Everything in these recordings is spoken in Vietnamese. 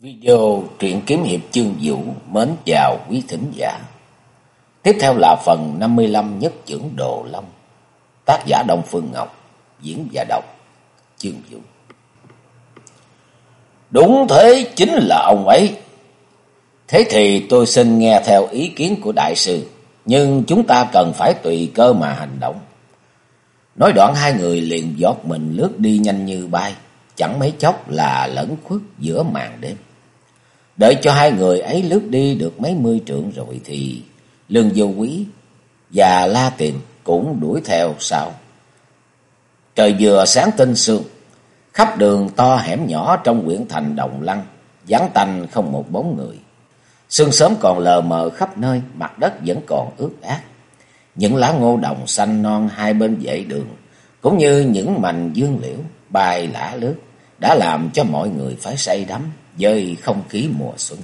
Video truyện kiếm hiệp chương vũ mến chào quý thính giả. Tiếp theo là phần 55 nhất trưởng Đồ Long. Tác giả Đông Phương Ngọc, diễn giả đọc chương vũ. Đúng thế chính là ông ấy. Thế thì tôi xin nghe theo ý kiến của đại sư, nhưng chúng ta cần phải tùy cơ mà hành động. Nói đoạn hai người liền giọt mình lướt đi nhanh như bay, chẳng mấy chốc là lẫn khuất giữa màn đêm. Đợi cho hai người ấy lướt đi được mấy mươi trượng rồi thì Lương Vô Quý và La Tiền cũng đuổi theo sau. Trời vừa sáng tinh sương, khắp đường to hẻm nhỏ trong huyện thành Đồng Lăng, vắng tanh không một bóng người. Sương sớm còn lờ mờ khắp nơi, mặt đất vẫn còn ướt át. Những lá ngô đồng xanh non hai bên dãy đường, cũng như những mảnh dương liễu bay lả lướt, đã làm cho mọi người phải say đắm với không khí mùa xuân.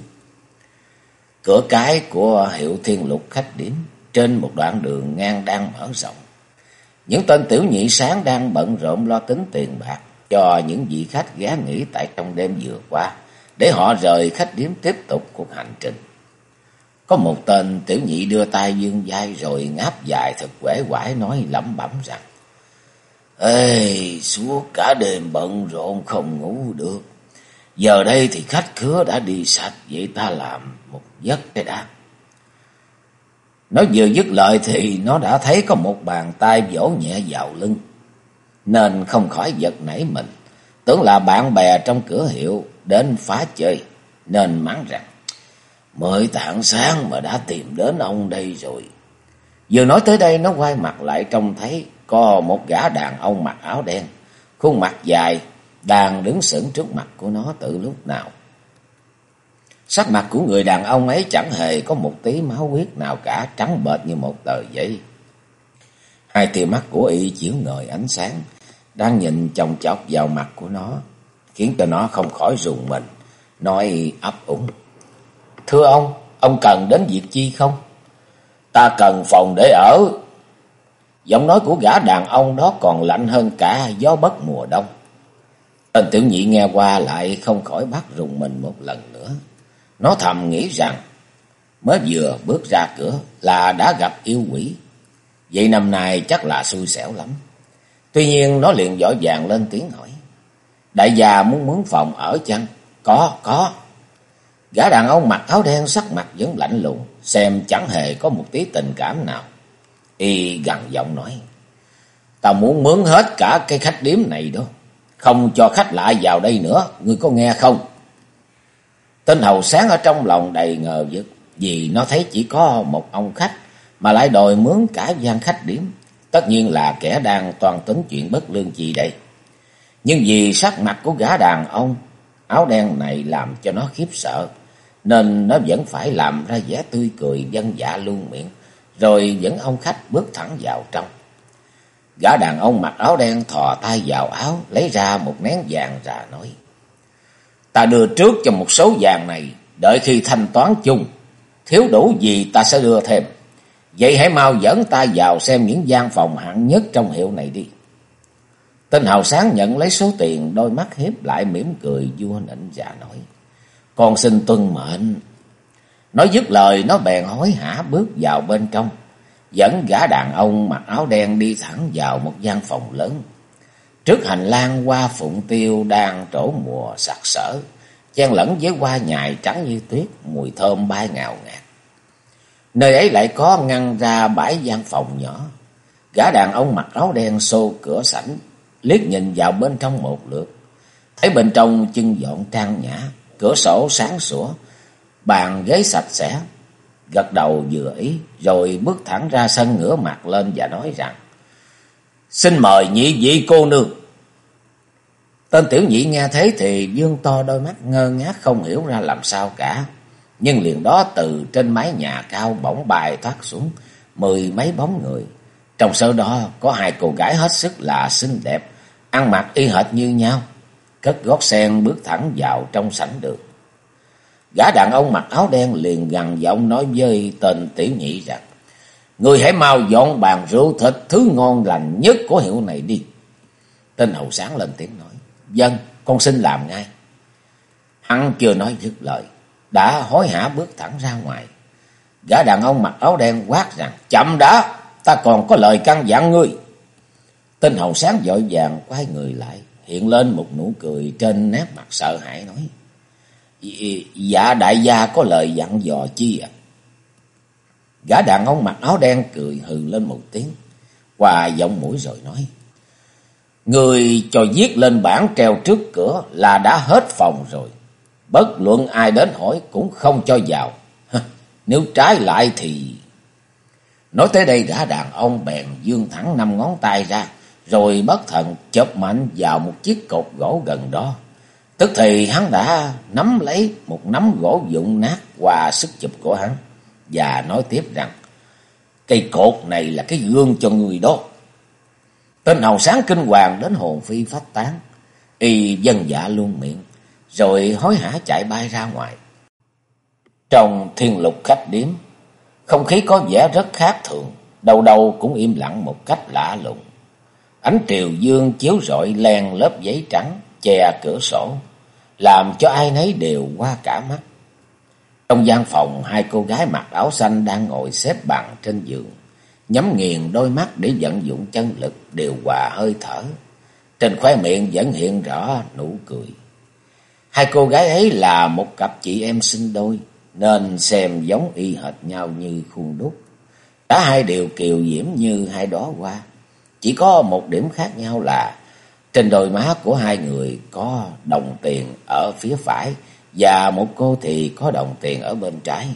Cửa cái của hiệu thiên lục khách điểm trên một đoạn đường ngang đang mở rộng. Những tên tiểu nhị sáng đang bận rộn lo tính tiền bạc cho những vị khách ghé nghỉ tại trong đêm vừa qua, để họ rời khách điếm tiếp tục cuộc hành trình. Có một tên tiểu nhị đưa tay dương vai rồi ngáp dài thật quể quải nói lẩm bẩm rằng Ê, suốt cả đêm bận rộn không ngủ được. Giờ đây thì khách khứa đã đi sạch, vậy ta làm một giấc cái đã. Nó vừa dứt lời thì nó đã thấy có một bàn tay vỗ nhẹ vào lưng. Nên không khỏi giật nảy mình. Tưởng là bạn bè trong cửa hiệu đến phá chơi. Nên mắng rằng, mới tạng sáng mà đã tìm đến ông đây rồi. Vừa nói tới đây nó quay mặt lại trông thấy có một gã đàn ông mặc áo đen. Khuôn mặt dài, đang đứng sững trước mặt của nó từ lúc nào. Sắc mặt của người đàn ông ấy chẳng hề có một tí máu huyết nào cả, trắng bệch như một tờ giấy. Hai tia mắt của y chiếu ngời ánh sáng, đang nhìn chồng chọc vào mặt của nó, khiến cho nó không khỏi rùng mình, nói ấp úng. Thưa ông, ông cần đến việc chi không? Ta cần phòng để ở. Giọng nói của gã đàn ông đó còn lạnh hơn cả gió bất mùa đông. Tên tiểu nhị nghe qua lại không khỏi bắt rùng mình một lần nữa. Nó thầm nghĩ rằng mới vừa bước ra cửa là đã gặp yêu quỷ. Vậy năm nay chắc là xui xẻo lắm. Tuy nhiên nó liền dõi vàng lên tiếng hỏi. Đại gia muốn mướn phòng ở chăng? Có, có. Gã đàn ông mặc áo đen sắc mặt vẫn lạnh lùng, xem chẳng hề có một tí tình cảm nào. Y gần giọng nói. tao muốn mướn hết cả cái khách điếm này đó Không cho khách lạ vào đây nữa, ngươi có nghe không? Tên hầu sáng ở trong lòng đầy ngờ vực, vì nó thấy chỉ có một ông khách, mà lại đòi mướn cả gian khách điểm. Tất nhiên là kẻ đang toàn tính chuyện bất lương gì đây. Nhưng vì sắc mặt của gã đàn ông, áo đen này làm cho nó khiếp sợ, nên nó vẫn phải làm ra vẻ tươi cười dân dạ luôn miệng, rồi dẫn ông khách bước thẳng vào trong. Gã đàn ông mặc áo đen thò tay vào áo, lấy ra một nén vàng ra nói. Ta đưa trước cho một số vàng này, đợi khi thanh toán chung, thiếu đủ gì ta sẽ đưa thêm. Vậy hãy mau dẫn ta vào xem những gian phòng hạng nhất trong hiệu này đi. Tên hào sáng nhận lấy số tiền, đôi mắt hiếp lại mỉm cười vua nịnh và nói. Con xin tuân mệnh. Nói dứt lời, nó bèn hối hả bước vào bên trong dẫn gã đàn ông mặc áo đen đi thẳng vào một gian phòng lớn. Trước hành lang hoa phụng tiêu đang trổ mùa sặc sỡ, chen lẫn với hoa nhài trắng như tuyết, mùi thơm bay ngào ngạt. Nơi ấy lại có ngăn ra bãi gian phòng nhỏ. Gã đàn ông mặc áo đen xô cửa sảnh, liếc nhìn vào bên trong một lượt. Thấy bên trong chân dọn trang nhã, cửa sổ sáng sủa, bàn ghế sạch sẽ, gật đầu vừa ý, rồi bước thẳng ra sân ngửa mặt lên và nói rằng, Xin mời nhị vị cô nương. Tên tiểu nhị nghe thấy thì dương to đôi mắt ngơ ngác không hiểu ra làm sao cả. Nhưng liền đó từ trên mái nhà cao bỗng bài thoát xuống mười mấy bóng người. Trong số đó có hai cô gái hết sức là xinh đẹp, ăn mặc y hệt như nhau. Cất gót sen bước thẳng vào trong sảnh đường. Gã đàn ông mặc áo đen liền gằn giọng nói với tên tiểu nhị rằng. Người hãy mau dọn bàn rượu thịt thứ ngon lành nhất của hiệu này đi. Tên hậu sáng lên tiếng nói. Dân, con xin làm ngay. Hắn chưa nói dứt lời, đã hối hả bước thẳng ra ngoài. Gã đàn ông mặc áo đen quát rằng, chậm đã, ta còn có lời căn dặn ngươi. tên hầu sáng dội vàng quay người lại, hiện lên một nụ cười trên nét mặt sợ hãi nói. Dạ đại gia có lời dặn dò chi à? Gã đàn ông mặc áo đen cười hừ lên một tiếng, qua giọng mũi rồi nói. Người cho viết lên bảng treo trước cửa là đã hết phòng rồi. Bất luận ai đến hỏi cũng không cho vào. Nếu trái lại thì... Nói tới đây gã đàn ông bèn dương thẳng năm ngón tay ra, rồi bất thần chớp mạnh vào một chiếc cột gỗ gần đó. Tức thì hắn đã nắm lấy một nắm gỗ vụn nát qua sức chụp của hắn, và nói tiếp rằng, cây cột này là cái gương cho người đó. Tên hầu sáng kinh hoàng đến hồn phi phát tán, y dân dạ luôn miệng, rồi hối hả chạy bay ra ngoài. Trong thiên lục khách điếm, không khí có vẻ rất khác thường, đầu đầu cũng im lặng một cách lạ lùng. Ánh triều dương chiếu rọi len lớp giấy trắng che cửa sổ, làm cho ai nấy đều qua cả mắt. Trong gian phòng, hai cô gái mặc áo xanh đang ngồi xếp bằng trên giường, nhắm nghiền đôi mắt để vận dụng chân lực điều hòa hơi thở. Trên khóe miệng vẫn hiện rõ nụ cười. Hai cô gái ấy là một cặp chị em sinh đôi, nên xem giống y hệt nhau như khuôn đúc. Cả hai đều kiều diễm như hai đóa hoa. Chỉ có một điểm khác nhau là trên đôi má của hai người có đồng tiền ở phía phải và một cô thì có đồng tiền ở bên trái.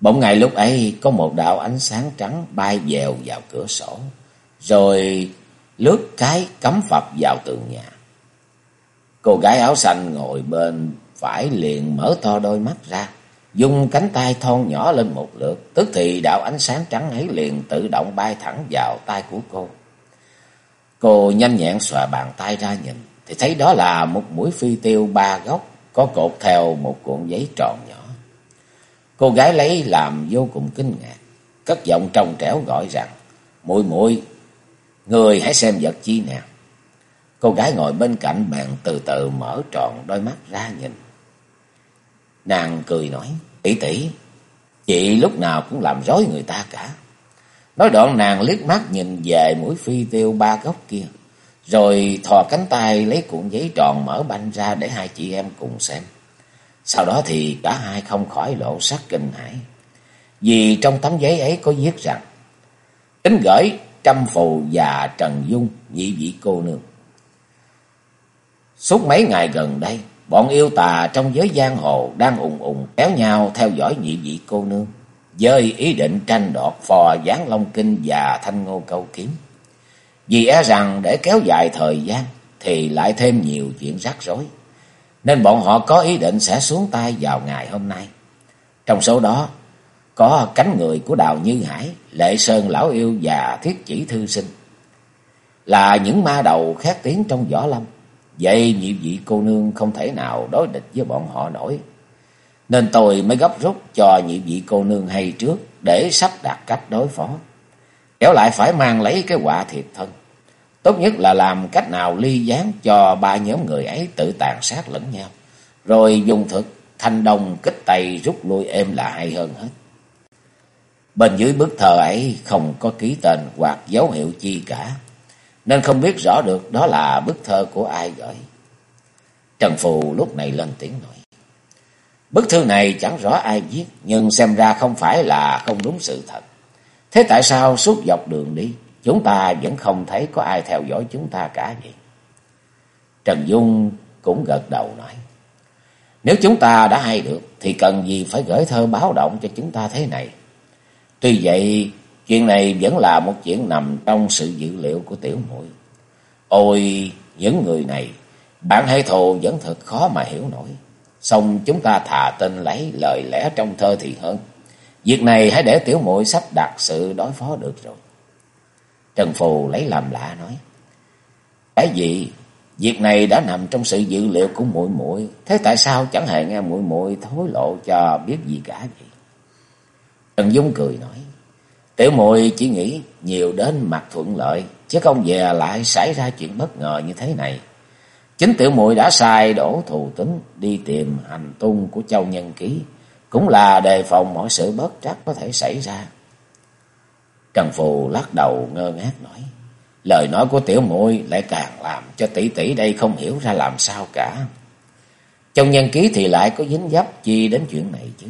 Bỗng ngày lúc ấy có một đạo ánh sáng trắng bay dèo vào cửa sổ, rồi lướt cái cắm phập vào tường nhà. Cô gái áo xanh ngồi bên phải liền mở to đôi mắt ra, dùng cánh tay thon nhỏ lên một lượt, tức thì đạo ánh sáng trắng ấy liền tự động bay thẳng vào tay của cô. Cô nhanh nhẹn xòa bàn tay ra nhìn, thì thấy đó là một mũi phi tiêu ba góc, có cột theo một cuộn giấy tròn nhỏ. Cô gái lấy làm vô cùng kinh ngạc, cất giọng trong trẻo gọi rằng, muội muội người hãy xem vật chi nào. Cô gái ngồi bên cạnh bạn từ từ mở tròn đôi mắt ra nhìn. Nàng cười nói, tỷ tỷ, chị lúc nào cũng làm rối người ta cả. Nói đoạn nàng liếc mắt nhìn về mũi phi tiêu ba góc kia, rồi thò cánh tay lấy cuộn giấy tròn mở banh ra để hai chị em cùng xem. Sau đó thì cả hai không khỏi lộ sắc kinh hãi. Vì trong tấm giấy ấy có viết rằng, Tính gửi Trăm Phù và Trần Dung nhị vị cô nương. Suốt mấy ngày gần đây, bọn yêu tà trong giới giang hồ đang ùng ùng kéo nhau theo dõi nhị vị cô nương, với ý định tranh đoạt phò gián long kinh và thanh ngô câu kiếm. Vì e rằng để kéo dài thời gian thì lại thêm nhiều chuyện rắc rối, nên bọn họ có ý định sẽ xuống tay vào ngày hôm nay. Trong số đó có cánh người của Đào Như Hải, Lệ Sơn Lão Yêu và Thiết Chỉ Thư Sinh, là những ma đầu khét tiếng trong võ lâm. Vậy nhị vị cô nương không thể nào đối địch với bọn họ nổi. Nên tôi mới gấp rút cho nhị vị cô nương hay trước để sắp đặt cách đối phó. Kéo lại phải mang lấy cái quả thiệt thân. Tốt nhất là làm cách nào ly gián cho ba nhóm người ấy tự tàn sát lẫn nhau. Rồi dùng thực, thanh đồng, kích tay rút lui êm là hay hơn hết. Bên dưới bức thờ ấy không có ký tên hoặc dấu hiệu chi cả, nên không biết rõ được đó là bức thơ của ai gửi. Trần Phù lúc này lên tiếng nói. Bức thư này chẳng rõ ai viết, nhưng xem ra không phải là không đúng sự thật. Thế tại sao suốt dọc đường đi, chúng ta vẫn không thấy có ai theo dõi chúng ta cả vậy? Trần Dung cũng gật đầu nói. Nếu chúng ta đã hay được, thì cần gì phải gửi thơ báo động cho chúng ta thế này. Tuy vậy, Chuyện này vẫn là một chuyện nằm trong sự dữ liệu của tiểu muội. Ôi, những người này, bạn hay thù vẫn thật khó mà hiểu nổi. Xong chúng ta thà tin lấy lời lẽ trong thơ thì hơn. Việc này hãy để tiểu muội sắp đặt sự đối phó được rồi. Trần Phù lấy làm lạ nói. Cái gì? Việc này đã nằm trong sự dự liệu của muội muội, thế tại sao chẳng hề nghe muội muội thối lộ cho biết gì cả vậy? Trần Dung cười nói: Tiểu muội chỉ nghĩ nhiều đến mặt thuận lợi, chứ không về lại xảy ra chuyện bất ngờ như thế này. Chính tiểu muội đã sai đổ thù tính đi tìm hành tung của châu nhân ký, cũng là đề phòng mọi sự bất trắc có thể xảy ra. Trần Phù lắc đầu ngơ ngác nói, lời nói của tiểu muội lại càng làm cho tỷ tỷ đây không hiểu ra làm sao cả. châu nhân ký thì lại có dính dấp chi đến chuyện này chứ.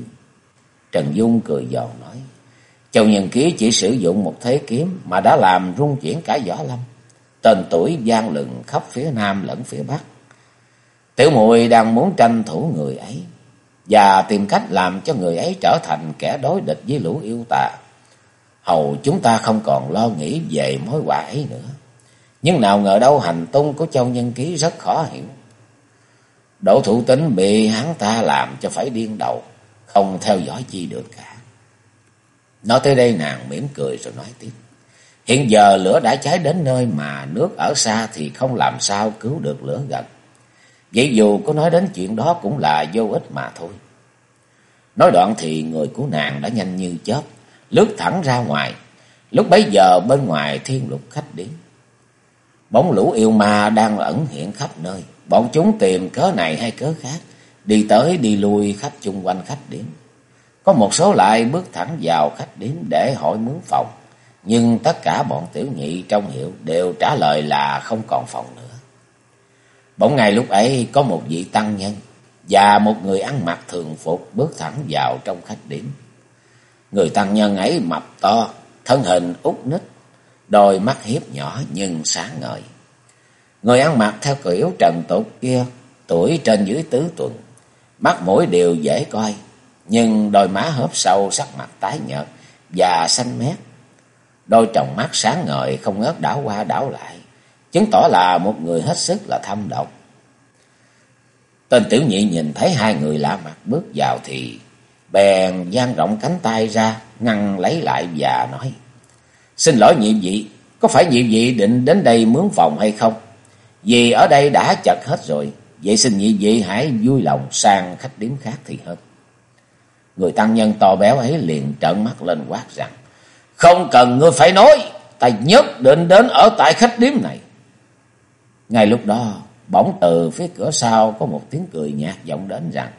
Trần Dung cười giòn nói, Châu Nhân Ký chỉ sử dụng một thế kiếm mà đã làm rung chuyển cả võ lâm. Tên tuổi gian lừng khắp phía nam lẫn phía bắc. Tiểu muội đang muốn tranh thủ người ấy và tìm cách làm cho người ấy trở thành kẻ đối địch với lũ yêu tà. Hầu chúng ta không còn lo nghĩ về mối quả ấy nữa. Nhưng nào ngờ đâu hành tung của Châu Nhân Ký rất khó hiểu. Đỗ thủ tính bị hắn ta làm cho phải điên đầu, không theo dõi chi được cả. Nói tới đây nàng mỉm cười rồi nói tiếp. Hiện giờ lửa đã cháy đến nơi mà nước ở xa thì không làm sao cứu được lửa gần. Vậy dù có nói đến chuyện đó cũng là vô ích mà thôi. Nói đoạn thì người của nàng đã nhanh như chớp, lướt thẳng ra ngoài. Lúc bấy giờ bên ngoài thiên lục khách đến. Bóng lũ yêu ma đang ẩn hiện khắp nơi. Bọn chúng tìm cớ này hay cớ khác, đi tới đi lui khắp chung quanh khách đến. Có một số lại bước thẳng vào khách đến để hỏi mướn phòng. Nhưng tất cả bọn tiểu nhị trong hiệu đều trả lời là không còn phòng nữa. Bỗng ngày lúc ấy có một vị tăng nhân và một người ăn mặc thường phục bước thẳng vào trong khách điểm. Người tăng nhân ấy mập to, thân hình út nít, đôi mắt hiếp nhỏ nhưng sáng ngời. Người ăn mặc theo kiểu trần tục kia, tuổi trên dưới tứ tuần, mắt mũi đều dễ coi, nhưng đôi má hớp sâu sắc mặt tái nhợt và xanh mét. Đôi tròng mắt sáng ngời không ngớt đảo qua đảo lại, chứng tỏ là một người hết sức là thâm độc. Tên tiểu nhị nhìn thấy hai người lạ mặt bước vào thì bèn dang rộng cánh tay ra, ngăn lấy lại và nói. Xin lỗi nhị vị, có phải nhị vị định đến đây mướn phòng hay không? Vì ở đây đã chật hết rồi, vậy xin nhị vị hãy vui lòng sang khách điếm khác thì hơn. Người tăng nhân to béo ấy liền trợn mắt lên quát rằng, không cần ngươi phải nói, ta nhất định đến ở tại khách điếm này. Ngay lúc đó, bỗng từ phía cửa sau có một tiếng cười nhạt vọng đến rằng,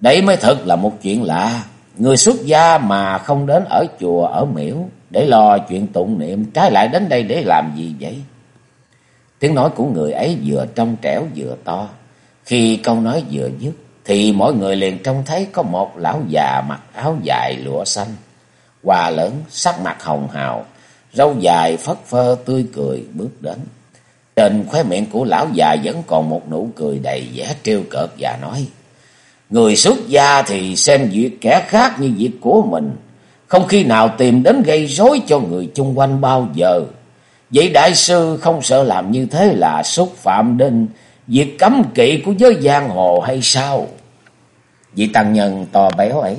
Đấy mới thật là một chuyện lạ, người xuất gia mà không đến ở chùa ở miễu để lo chuyện tụng niệm, trái lại đến đây để làm gì vậy? Tiếng nói của người ấy vừa trong trẻo vừa to. Khi câu nói vừa dứt, thì mọi người liền trông thấy có một lão già mặc áo dài lụa xanh, hòa lớn, sắc mặt hồng hào, râu dài phất phơ tươi cười bước đến. Trên khóe miệng của lão già vẫn còn một nụ cười đầy vẻ trêu cợt và nói, Người xuất gia thì xem việc kẻ khác như việc của mình, không khi nào tìm đến gây rối cho người chung quanh bao giờ. Vậy đại sư không sợ làm như thế là xúc phạm đến việc cấm kỵ của giới giang hồ hay sao? Vị tăng nhân to béo ấy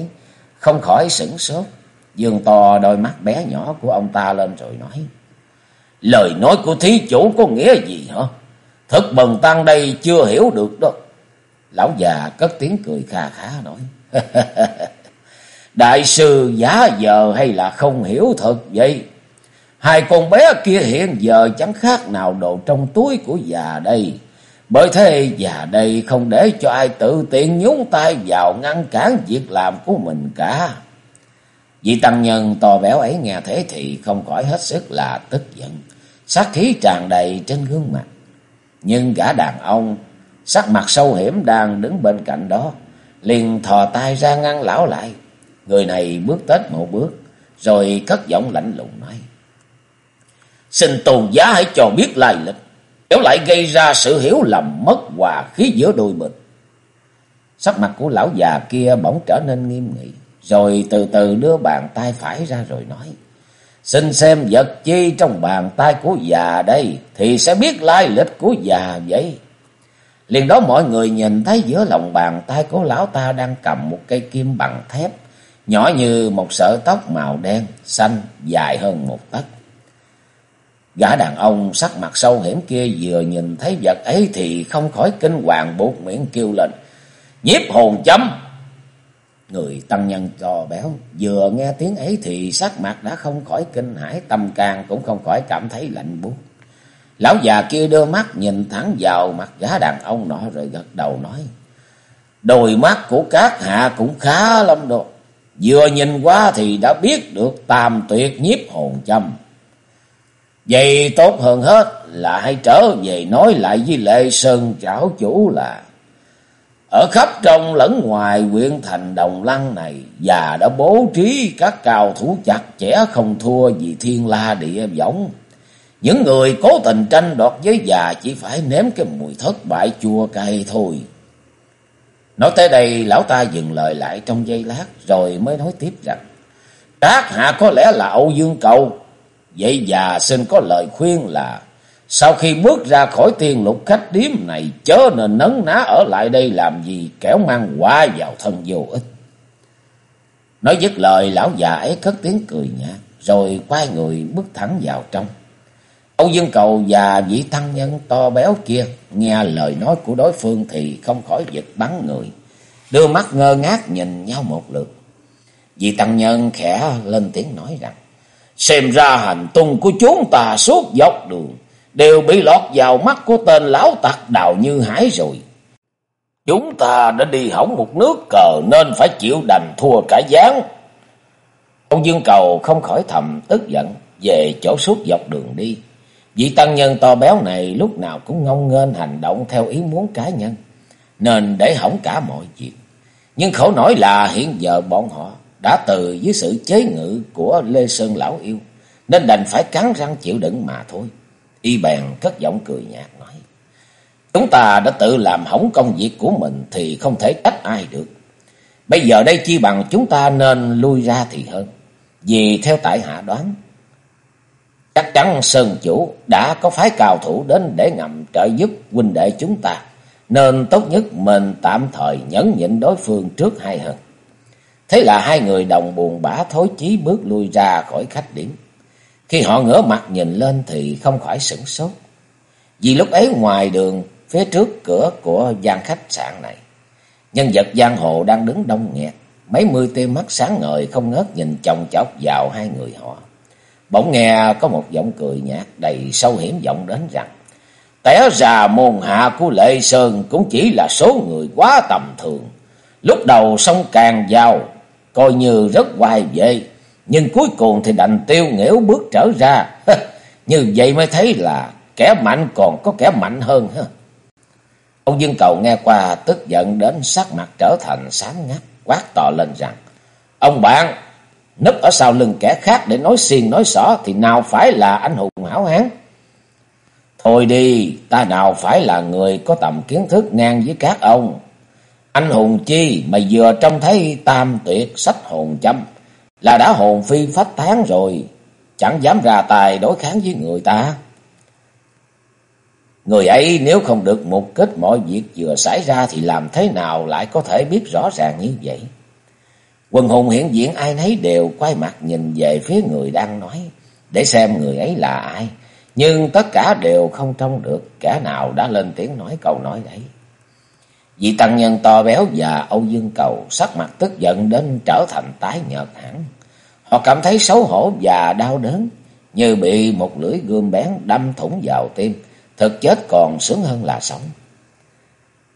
không khỏi sửng sốt, dương to, đôi mắt bé nhỏ của ông ta lên rồi nói. Lời nói của thí chủ có nghĩa gì hả? Thật bần tăng đây chưa hiểu được đó. Lão già cất tiếng cười kha khá nói. Đại sư giả giờ hay là không hiểu thật vậy? Hai con bé kia hiện giờ chẳng khác nào đồ trong túi của già đây. Bởi thế già đây không để cho ai tự tiện nhúng tay vào ngăn cản việc làm của mình cả. Vị tăng nhân to béo ấy nghe thế thì không khỏi hết sức là tức giận. Sát khí tràn đầy trên gương mặt. Nhưng gã đàn ông, sắc mặt sâu hiểm đang đứng bên cạnh đó. Liền thò tay ra ngăn lão lại. Người này bước tết một bước. Rồi cất giọng lạnh lùng nói. Xin tôn giá hãy cho biết lai lịch. Nếu lại gây ra sự hiểu lầm mất hòa khí giữa đôi mình. Sắc mặt của lão già kia bỗng trở nên nghiêm nghị. Rồi từ từ đưa bàn tay phải ra rồi nói. Xin xem vật chi trong bàn tay của già đây. Thì sẽ biết lai lịch của già vậy. Liền đó mọi người nhìn thấy giữa lòng bàn tay của lão ta đang cầm một cây kim bằng thép. Nhỏ như một sợi tóc màu đen, xanh, dài hơn một tấc. Gã đàn ông sắc mặt sâu hiểm kia vừa nhìn thấy vật ấy thì không khỏi kinh hoàng buộc miệng kêu lên. Nhiếp hồn chấm! Người tăng nhân to béo vừa nghe tiếng ấy thì sắc mặt đã không khỏi kinh hãi, tâm can cũng không khỏi cảm thấy lạnh buốt. Lão già kia đưa mắt nhìn thẳng vào mặt gã đàn ông nọ rồi gật đầu nói. Đôi mắt của các hạ cũng khá lắm đó. Vừa nhìn qua thì đã biết được tam tuyệt nhiếp hồn châm. Vậy tốt hơn hết là hãy trở về nói lại với Lệ Sơn chảo chủ là ở khắp trong lẫn ngoài huyện thành Đồng Lăng này và đã bố trí các cao thủ chặt chẽ không thua gì thiên la địa võng. Những người cố tình tranh đoạt với già chỉ phải nếm cái mùi thất bại chua cay thôi. Nói tới đây, lão ta dừng lời lại trong giây lát, rồi mới nói tiếp rằng, Các hạ có lẽ là Âu Dương Cầu. Vậy già xin có lời khuyên là sau khi bước ra khỏi tiền lục khách điếm này, chớ nên nấn ná ở lại đây làm gì kéo mang quá vào thân vô ích. Nói dứt lời, lão già ấy cất tiếng cười nhạt, rồi quay người bước thẳng vào trong. Âu Dương Cầu và vị tăng nhân to béo kia nghe lời nói của đối phương thì không khỏi giật bắn người. Đưa mắt ngơ ngác nhìn nhau một lượt. Vị tăng nhân khẽ lên tiếng nói rằng, Xem ra hành tung của chúng ta suốt dọc đường đều bị lọt vào mắt của tên lão tặc đào như hải rồi. Chúng ta đã đi hỏng một nước cờ nên phải chịu đành thua cả gián. Ông Dương Cầu không khỏi thầm tức giận về chỗ suốt dọc đường đi. Vị tăng nhân to béo này lúc nào cũng ngông nghênh hành động theo ý muốn cá nhân, nên để hỏng cả mọi chuyện. Nhưng khổ nổi là hiện giờ bọn họ đã từ dưới sự chế ngự của Lê Sơn Lão Yêu, nên đành phải cắn răng chịu đựng mà thôi. Y bèn cất giọng cười nhạt nói. Chúng ta đã tự làm hỏng công việc của mình thì không thể trách ai được. Bây giờ đây chi bằng chúng ta nên lui ra thì hơn. Vì theo tại hạ đoán, chắc chắn Sơn Chủ đã có phái cao thủ đến để ngầm trợ giúp huynh đệ chúng ta. Nên tốt nhất mình tạm thời nhẫn nhịn đối phương trước hai hơn. Thế là hai người đồng buồn bã thối chí bước lui ra khỏi khách điểm. Khi họ ngửa mặt nhìn lên thì không khỏi sửng sốt. Vì lúc ấy ngoài đường, phía trước cửa của gian khách sạn này, nhân vật giang hồ đang đứng đông nghẹt. Mấy mươi tia mắt sáng ngời không ngớt nhìn chồng chọc vào hai người họ. Bỗng nghe có một giọng cười nhạt đầy sâu hiểm vọng đến rằng Té ra môn hạ của Lệ Sơn cũng chỉ là số người quá tầm thường. Lúc đầu sông càng vào, coi như rất hoài vệ, nhưng cuối cùng thì đành tiêu nghẽo bước trở ra. như vậy mới thấy là kẻ mạnh còn có kẻ mạnh hơn. Ông Dương Cầu nghe qua tức giận đến sắc mặt trở thành xám ngắt, quát to lên rằng, Ông bạn, nấp ở sau lưng kẻ khác để nói xiên nói xỏ thì nào phải là anh hùng hảo hán. Thôi đi, ta nào phải là người có tầm kiến thức ngang với các ông. Anh hùng chi mà vừa trông thấy tam tuyệt sách hồn châm là đã hồn phi phách tán rồi, chẳng dám ra tài đối kháng với người ta. Người ấy nếu không được mục kết mọi việc vừa xảy ra thì làm thế nào lại có thể biết rõ ràng như vậy? Quần hùng hiện diện ai nấy đều quay mặt nhìn về phía người đang nói, để xem người ấy là ai. Nhưng tất cả đều không trông được kẻ nào đã lên tiếng nói câu nói đấy. Vị tăng nhân to béo và Âu Dương Cầu sắc mặt tức giận đến trở thành tái nhợt hẳn. Họ cảm thấy xấu hổ và đau đớn, như bị một lưỡi gươm bén đâm thủng vào tim, thực chết còn sướng hơn là sống.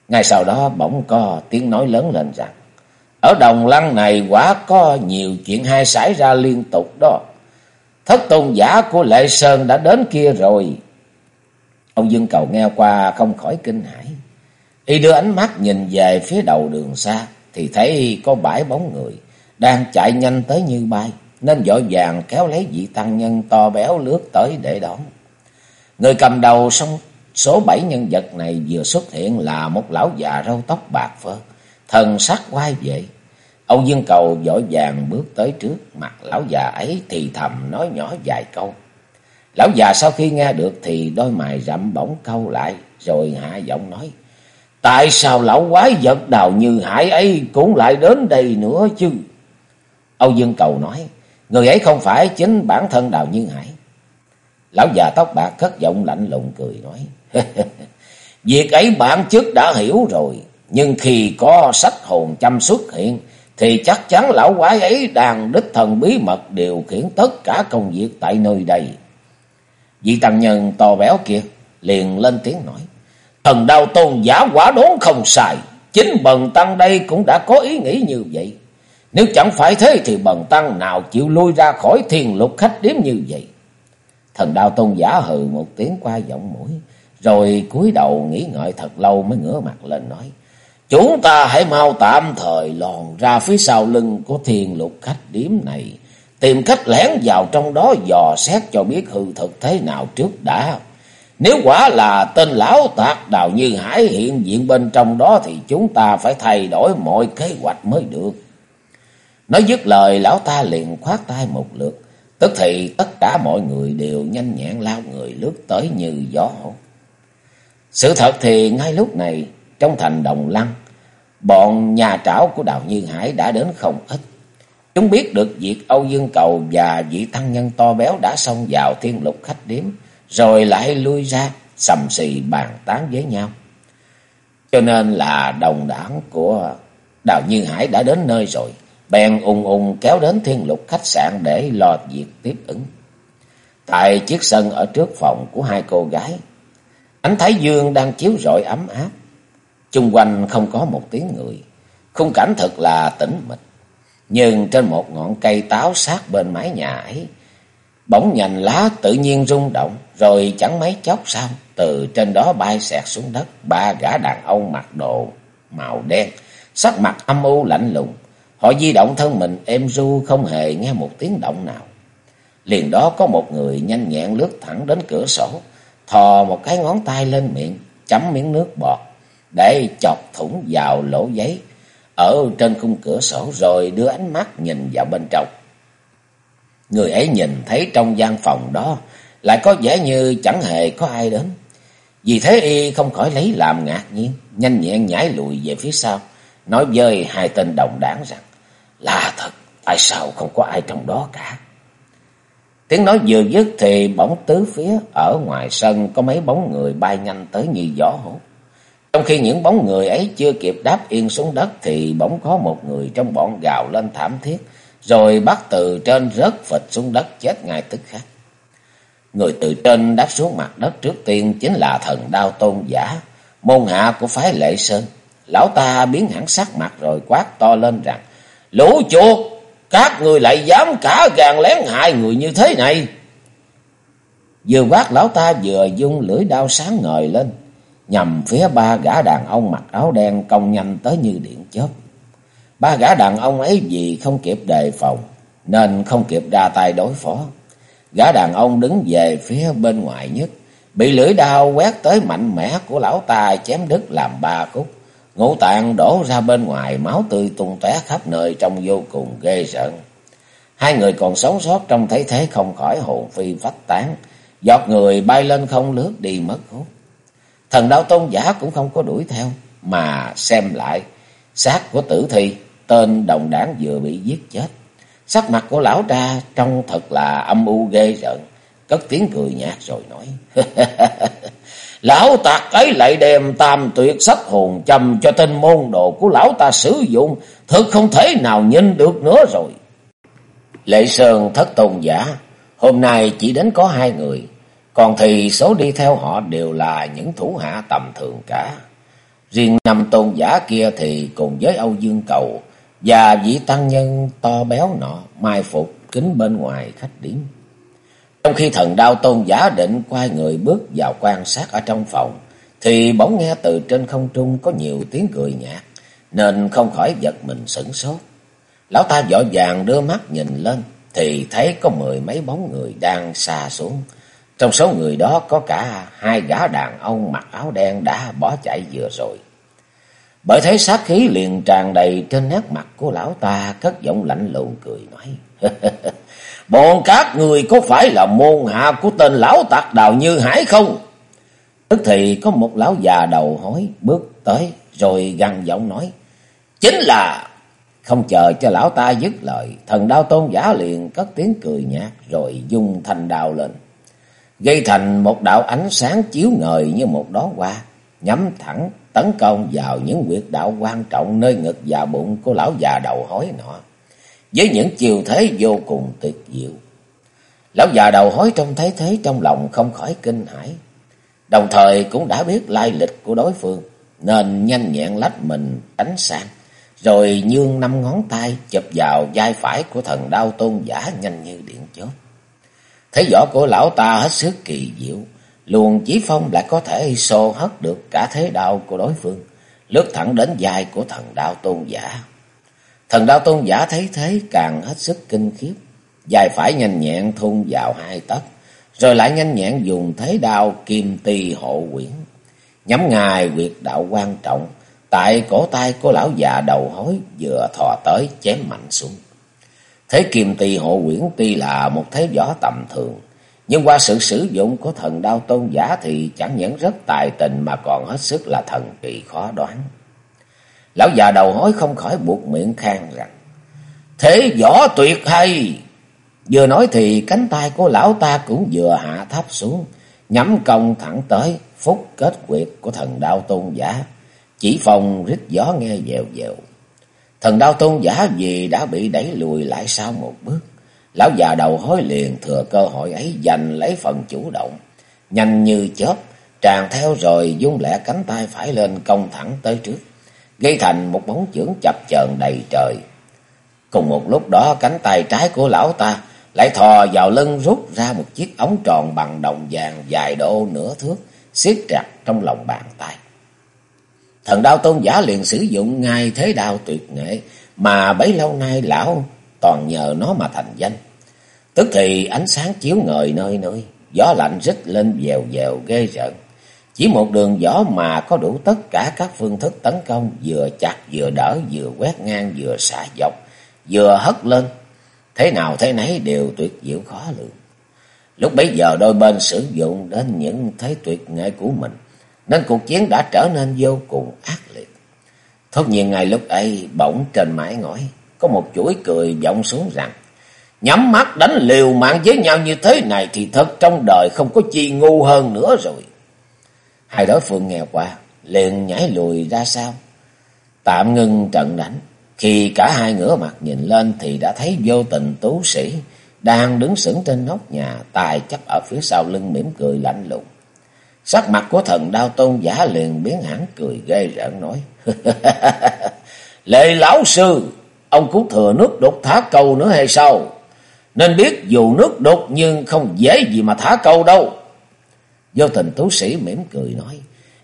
Ngay sau đó bỗng có tiếng nói lớn lên rằng, ở đồng lăng này quả có nhiều chuyện hay xảy ra liên tục đó. Thất tôn giả của Lệ Sơn đã đến kia rồi. Ông Dương Cầu nghe qua không khỏi kinh hãi. Y đưa ánh mắt nhìn về phía đầu đường xa thì thấy có bãi bóng người đang chạy nhanh tới như bay nên vội vàng kéo lấy vị tăng nhân to béo lướt tới để đón. Người cầm đầu xong số bảy nhân vật này vừa xuất hiện là một lão già râu tóc bạc phơ, thần sắc quay vậy Âu Dương Cầu vội vàng bước tới trước mặt lão già ấy thì thầm nói nhỏ vài câu. Lão già sau khi nghe được thì đôi mày rậm bỗng câu lại rồi hạ giọng nói. Tại sao lão quái vật đào như hải ấy cũng lại đến đây nữa chứ? Âu Dương Cầu nói. Người ấy không phải chính bản thân đào như hải. Lão già tóc bạc cất giọng lạnh lùng cười nói. Việc ấy bản chức đã hiểu rồi. Nhưng khi có sách hồn chăm xuất hiện, thì chắc chắn lão quái ấy đang đích thần bí mật điều khiển tất cả công việc tại nơi đây. Vị tăng nhân to béo kia liền lên tiếng nói. Thần đao tôn giả quả đốn không sai. Chính bần tăng đây cũng đã có ý nghĩ như vậy. Nếu chẳng phải thế thì bần tăng nào chịu lui ra khỏi thiên lục khách điếm như vậy. Thần đao tôn giả hừ một tiếng qua giọng mũi. Rồi cúi đầu nghĩ ngợi thật lâu mới ngửa mặt lên nói. Chúng ta hãy mau tạm thời lòn ra phía sau lưng của thiên lục khách điếm này. Tìm cách lén vào trong đó dò xét cho biết hư thực thế nào trước đã. Nếu quả là tên lão tạc đào như hải hiện diện bên trong đó thì chúng ta phải thay đổi mọi kế hoạch mới được. Nói dứt lời lão ta liền khoát tay một lượt. Tức thì tất cả mọi người đều nhanh nhẹn lao người lướt tới như gió hổ. Sự thật thì ngay lúc này trong thành Đồng Lăng, bọn nhà trảo của Đào Như Hải đã đến không ít. Chúng biết được việc Âu Dương Cầu và vị tăng nhân to béo đã xông vào thiên lục khách điếm, rồi lại lui ra sầm xì bàn tán với nhau. Cho nên là đồng đảng của Đào Như Hải đã đến nơi rồi, bèn ung ung kéo đến thiên lục khách sạn để lo việc tiếp ứng. Tại chiếc sân ở trước phòng của hai cô gái, ánh thái dương đang chiếu rọi ấm áp, chung quanh không có một tiếng người, khung cảnh thật là tĩnh mịch. Nhưng trên một ngọn cây táo sát bên mái nhà ấy, bỗng nhành lá tự nhiên rung động, rồi chẳng mấy chốc sau, từ trên đó bay xẹt xuống đất ba gã đàn ông mặc đồ màu đen, sắc mặt âm u lạnh lùng. Họ di động thân mình êm ru không hề nghe một tiếng động nào. Liền đó có một người nhanh nhẹn lướt thẳng đến cửa sổ, thò một cái ngón tay lên miệng, chấm miếng nước bọt, để chọc thủng vào lỗ giấy ở trên khung cửa sổ rồi đưa ánh mắt nhìn vào bên trong. Người ấy nhìn thấy trong gian phòng đó lại có vẻ như chẳng hề có ai đến. Vì thế y không khỏi lấy làm ngạc nhiên, nhanh nhẹn nhảy lùi về phía sau, nói với hai tên đồng đảng rằng, là thật, tại sao không có ai trong đó cả. Tiếng nói vừa dứt thì bóng tứ phía ở ngoài sân có mấy bóng người bay nhanh tới như gió hổ, Trong khi những bóng người ấy chưa kịp đáp yên xuống đất thì bỗng có một người trong bọn gào lên thảm thiết, rồi bắt từ trên rớt phịch xuống đất chết ngay tức khắc. Người từ trên đáp xuống mặt đất trước tiên chính là thần đao tôn giả, môn hạ của phái lệ sơn. Lão ta biến hẳn sắc mặt rồi quát to lên rằng, Lũ chuột, các người lại dám cả gàn lén hại người như thế này. Vừa quát lão ta vừa dung lưỡi đao sáng ngời lên, nhằm phía ba gã đàn ông mặc áo đen công nhanh tới như điện chớp. Ba gã đàn ông ấy vì không kịp đề phòng, nên không kịp ra tay đối phó. Gã đàn ông đứng về phía bên ngoài nhất, bị lưỡi đao quét tới mạnh mẽ của lão ta chém đứt làm ba khúc. Ngũ tạng đổ ra bên ngoài, máu tươi tung tóe khắp nơi trông vô cùng ghê rợn. Hai người còn sống sót trong thấy thế không khỏi hồn phi phách tán, giọt người bay lên không lướt đi mất hút. Thần đạo tôn giả cũng không có đuổi theo, mà xem lại xác của tử thi, tên đồng đảng vừa bị giết chết. Sắc mặt của lão ra trông thật là âm u ghê rợn, cất tiếng cười nhạt rồi nói. lão tạc ấy lại đem tam tuyệt sách hồn châm cho tên môn đồ của lão ta sử dụng, thực không thể nào nhìn được nữa rồi. Lệ Sơn thất tôn giả, hôm nay chỉ đến có hai người, còn thì số đi theo họ đều là những thủ hạ tầm thường cả. Riêng năm tôn giả kia thì cùng với Âu Dương Cầu và vị tăng nhân to béo nọ mai phục kính bên ngoài khách điếm. Trong khi thần đao tôn giả định quay người bước vào quan sát ở trong phòng, thì bỗng nghe từ trên không trung có nhiều tiếng cười nhạt, nên không khỏi giật mình sửng sốt. Lão ta vội vàng đưa mắt nhìn lên, thì thấy có mười mấy bóng người đang xa xuống, trong số người đó có cả hai gã đàn ông mặc áo đen đã bỏ chạy vừa rồi. Bởi thấy sát khí liền tràn đầy trên nét mặt của lão ta, cất giọng lạnh lùng cười nói. Bọn các người có phải là môn hạ của tên lão tạc đào như hải không? Tức thì có một lão già đầu hối bước tới rồi gằn giọng nói. Chính là... Không chờ cho lão ta dứt lời, thần đao tôn giả liền cất tiếng cười nhạt rồi dung thành đào lên gây thành một đạo ánh sáng chiếu ngời như một đóa hoa, nhắm thẳng tấn công vào những huyệt đạo quan trọng nơi ngực và bụng của lão già đầu hói nọ, với những chiều thế vô cùng tuyệt diệu. Lão già đầu hói trông thấy thế trong lòng không khỏi kinh hãi. Đồng thời cũng đã biết lai lịch của đối phương, nên nhanh nhẹn lách mình tránh sang, rồi nhương năm ngón tay chụp vào vai phải của thần đao tôn giả nhanh như điện chớp. Thấy võ của lão ta hết sức kỳ diệu, luồng chí phong lại có thể xô hất được cả thế đạo của đối phương, lướt thẳng đến vai của thần đạo tôn giả. Thần đạo tôn giả thấy thế càng hết sức kinh khiếp, dài phải nhanh nhẹn thun vào hai tấc, rồi lại nhanh nhẹn dùng thế đao kim tỳ hộ quyển, nhắm ngài quyệt đạo quan trọng, tại cổ tay của lão già đầu hối vừa thò tới chém mạnh xuống. Thế kim tỳ hộ quyển tuy là một thế võ tầm thường, nhưng qua sự sử dụng của thần đao tôn giả thì chẳng những rất tài tình mà còn hết sức là thần kỳ khó đoán. Lão già đầu hối không khỏi buộc miệng khan rằng, Thế võ tuyệt hay! Vừa nói thì cánh tay của lão ta cũng vừa hạ thấp xuống, nhắm công thẳng tới phúc kết quyệt của thần đao tôn giả. Chỉ phòng rít gió nghe dèo dèo. Thần đao tôn giả vì đã bị đẩy lùi lại sau một bước. Lão già đầu hối liền thừa cơ hội ấy giành lấy phần chủ động. Nhanh như chớp, tràn theo rồi dung lẽ cánh tay phải lên công thẳng tới trước. Gây thành một bóng chưởng chập chờn đầy trời. Cùng một lúc đó cánh tay trái của lão ta lại thò vào lưng rút ra một chiếc ống tròn bằng đồng vàng dài độ nửa thước, siết chặt trong lòng bàn tay. Thần đao tôn giả liền sử dụng ngay thế đao tuyệt nghệ mà bấy lâu nay lão toàn nhờ nó mà thành danh. Tức thì ánh sáng chiếu ngời nơi nơi, gió lạnh rít lên dèo dèo ghê rợn. Chỉ một đường gió mà có đủ tất cả các phương thức tấn công, vừa chặt vừa đỡ, vừa quét ngang, vừa xả dọc, vừa hất lên. Thế nào thế nấy đều tuyệt diệu khó lường. Lúc bấy giờ đôi bên sử dụng đến những thế tuyệt nghệ của mình, nên cuộc chiến đã trở nên vô cùng ác liệt. Thốt nhiên ngay lúc ấy, bỗng trên mái ngói, có một chuỗi cười vọng xuống rằng, nhắm mắt đánh liều mạng với nhau như thế này thì thật trong đời không có chi ngu hơn nữa rồi. Hai đối phương nghe qua, liền nhảy lùi ra sao tạm ngưng trận đánh. Khi cả hai ngửa mặt nhìn lên thì đã thấy vô tình tú sĩ đang đứng sững trên nóc nhà, tài chấp ở phía sau lưng mỉm cười lạnh lùng. Sắc mặt của thần đao tôn giả liền biến hẳn cười ghê rợn nói. Lệ lão sư, ông cũng thừa nước đục thả câu nữa hay sao? Nên biết dù nước đục nhưng không dễ gì mà thả câu đâu. Vô tình tú sĩ mỉm cười nói.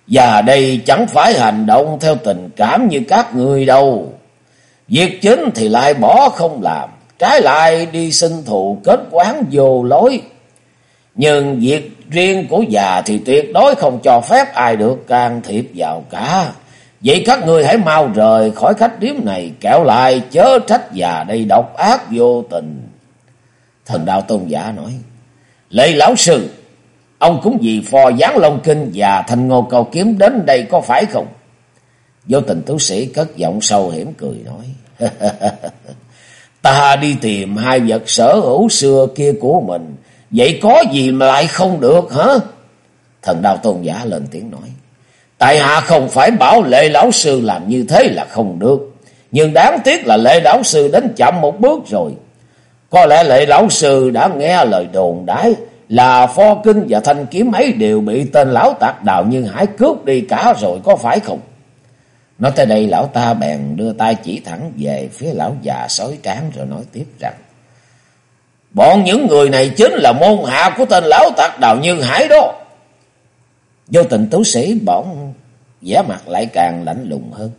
Và đây chẳng phải hành động theo tình cảm như các người đâu. Việc chính thì lại bỏ không làm. Trái lại đi sinh thù kết quán vô lối. Nhưng việc riêng của già thì tuyệt đối không cho phép ai được can thiệp vào cả. Vậy các người hãy mau rời khỏi khách điếm này, kẹo lại chớ trách già đây độc ác vô tình. Thần đạo tôn giả nói, Lệ lão sư, ông cũng vì phò gián long kinh và thành ngô cầu kiếm đến đây có phải không? Vô tình tú sĩ cất giọng sâu hiểm cười nói, Ta đi tìm hai vật sở hữu xưa kia của mình, Vậy có gì mà lại không được hả? Thần đạo tôn giả lên tiếng nói. Tại hạ không phải bảo lệ lão sư làm như thế là không được. Nhưng đáng tiếc là lệ lão sư đến chậm một bước rồi. Có lẽ lệ lão sư đã nghe lời đồn đái là pho kinh và thanh kiếm ấy đều bị tên lão tạc đào nhưng hải cướp đi cả rồi có phải không? Nói tới đây, lão ta bèn đưa tay chỉ thẳng về phía lão già sói tráng rồi nói tiếp rằng. Bọn những người này chính là môn hạ của tên lão tạc đào Như Hải đó. Vô tình tú sĩ bỗng vẻ mặt lại càng lạnh lùng hơn.